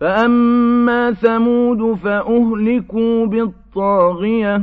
فَأَمَّا ثَمُودُ فَأُهْلِكُوا بِالطَّاغِيَةِ